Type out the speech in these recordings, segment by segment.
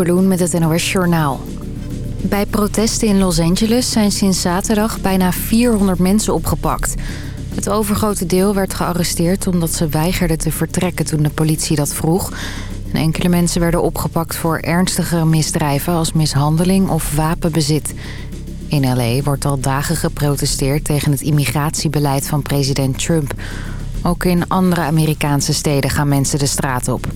Met het NOS Journaal. Bij protesten in Los Angeles zijn sinds zaterdag bijna 400 mensen opgepakt. Het overgrote deel werd gearresteerd omdat ze weigerden te vertrekken toen de politie dat vroeg. En enkele mensen werden opgepakt voor ernstigere misdrijven als mishandeling of wapenbezit. In L.A. wordt al dagen geprotesteerd tegen het immigratiebeleid van president Trump. Ook in andere Amerikaanse steden gaan mensen de straat op.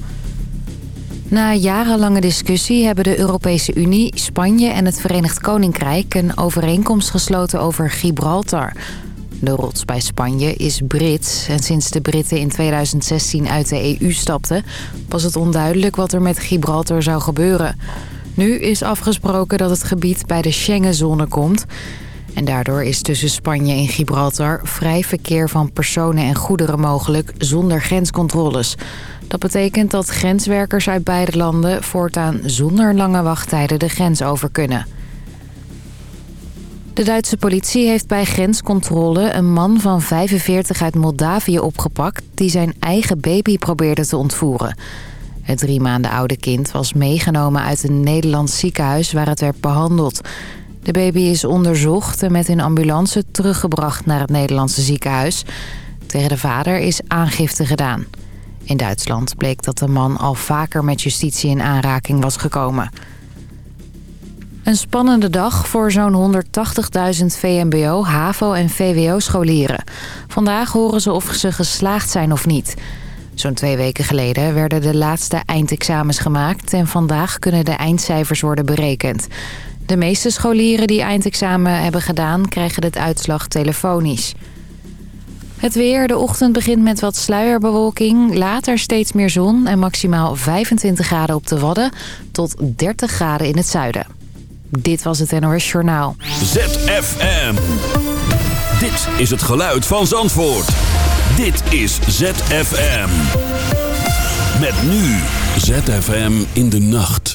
Na jarenlange discussie hebben de Europese Unie, Spanje en het Verenigd Koninkrijk... een overeenkomst gesloten over Gibraltar. De rots bij Spanje is Brits en sinds de Britten in 2016 uit de EU stapten... was het onduidelijk wat er met Gibraltar zou gebeuren. Nu is afgesproken dat het gebied bij de Schengenzone komt... En daardoor is tussen Spanje en Gibraltar vrij verkeer van personen en goederen mogelijk zonder grenscontroles. Dat betekent dat grenswerkers uit beide landen voortaan zonder lange wachttijden de grens over kunnen. De Duitse politie heeft bij grenscontrole een man van 45 uit Moldavië opgepakt... die zijn eigen baby probeerde te ontvoeren. Het drie maanden oude kind was meegenomen uit een Nederlands ziekenhuis waar het werd behandeld. De baby is onderzocht en met een ambulance teruggebracht naar het Nederlandse ziekenhuis. Tegen de vader is aangifte gedaan. In Duitsland bleek dat de man al vaker met justitie in aanraking was gekomen. Een spannende dag voor zo'n 180.000 VMBO, HAVO en VWO-scholieren. Vandaag horen ze of ze geslaagd zijn of niet. Zo'n twee weken geleden werden de laatste eindexamens gemaakt... en vandaag kunnen de eindcijfers worden berekend. De meeste scholieren die eindexamen hebben gedaan... krijgen het uitslag telefonisch. Het weer. De ochtend begint met wat sluierbewolking. Later steeds meer zon en maximaal 25 graden op de Wadden... tot 30 graden in het zuiden. Dit was het NOS Journaal. ZFM. Dit is het geluid van Zandvoort. Dit is ZFM. Met nu ZFM in de nacht.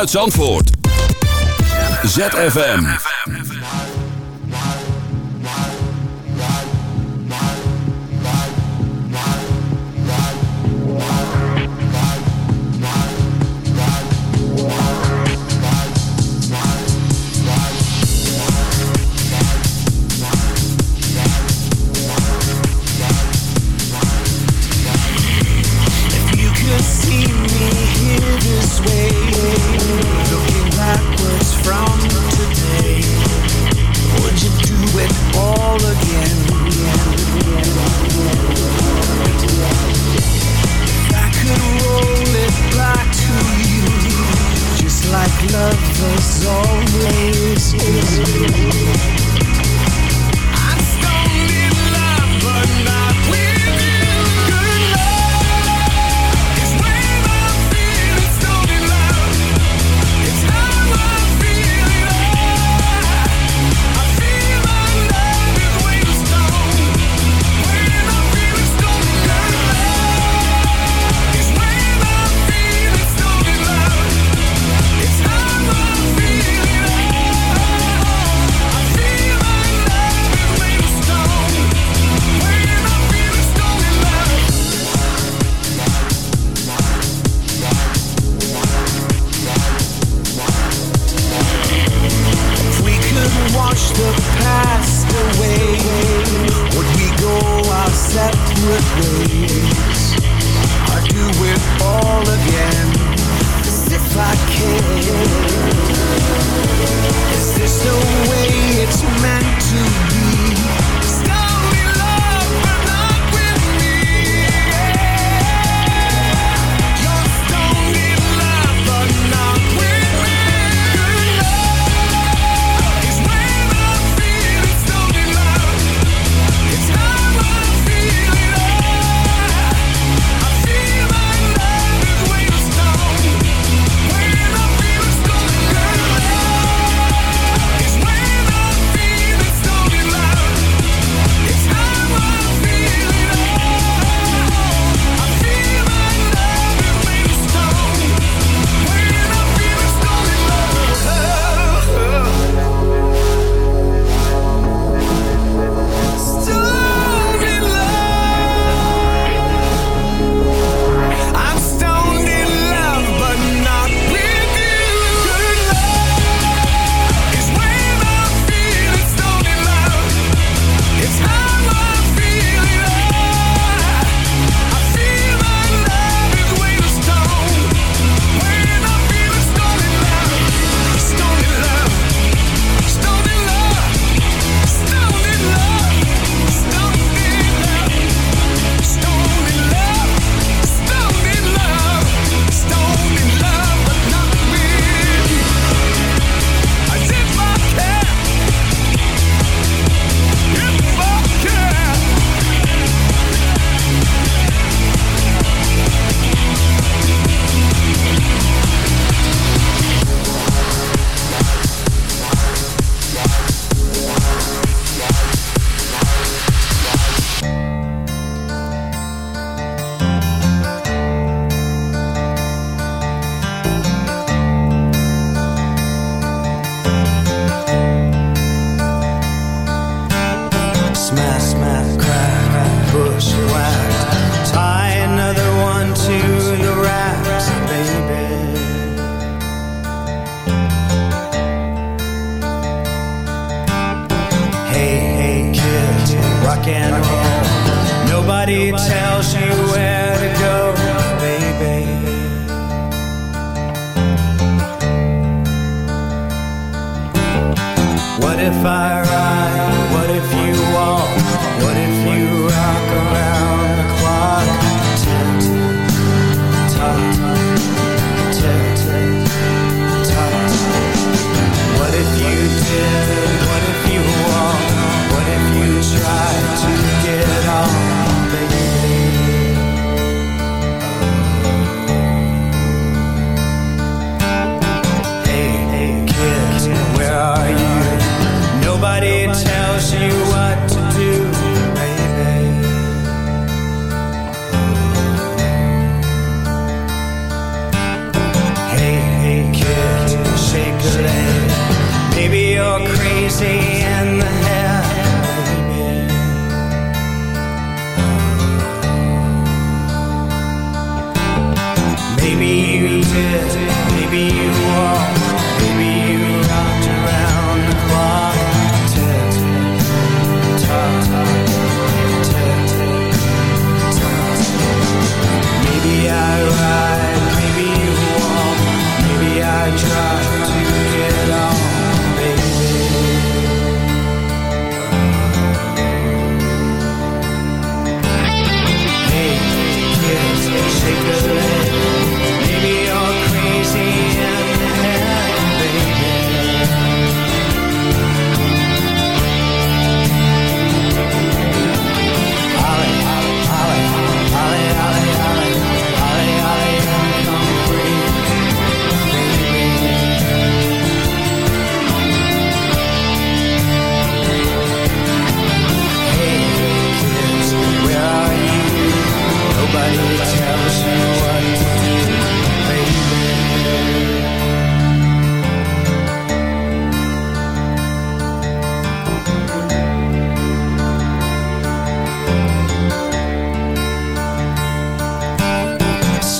Vanuit Zandvoort. ZFM.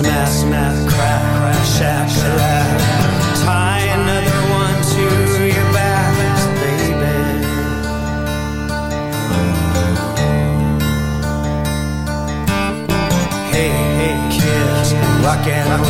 smack, smack, crack, crack, shack, shack. Tie another one to your back, baby. Hey, hey, kids, rock and roll.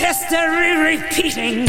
history repeating.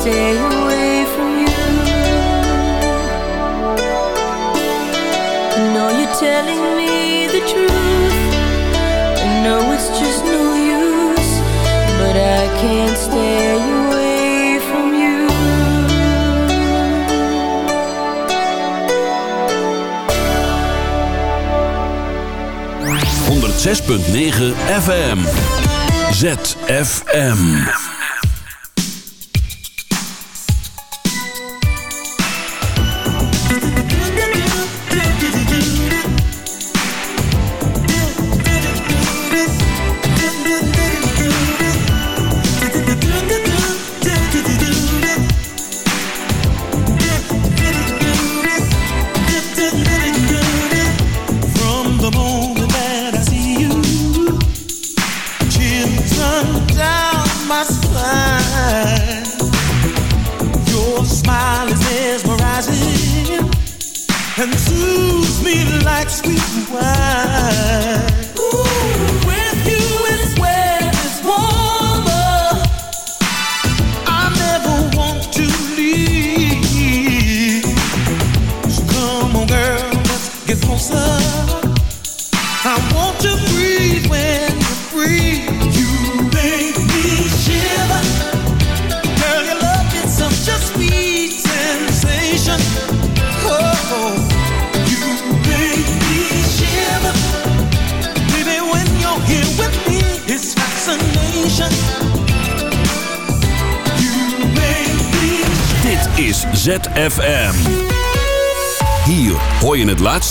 stay away from you. No, you're telling me the truth. I know it's just no use But I can't stay away from you. FM ZFM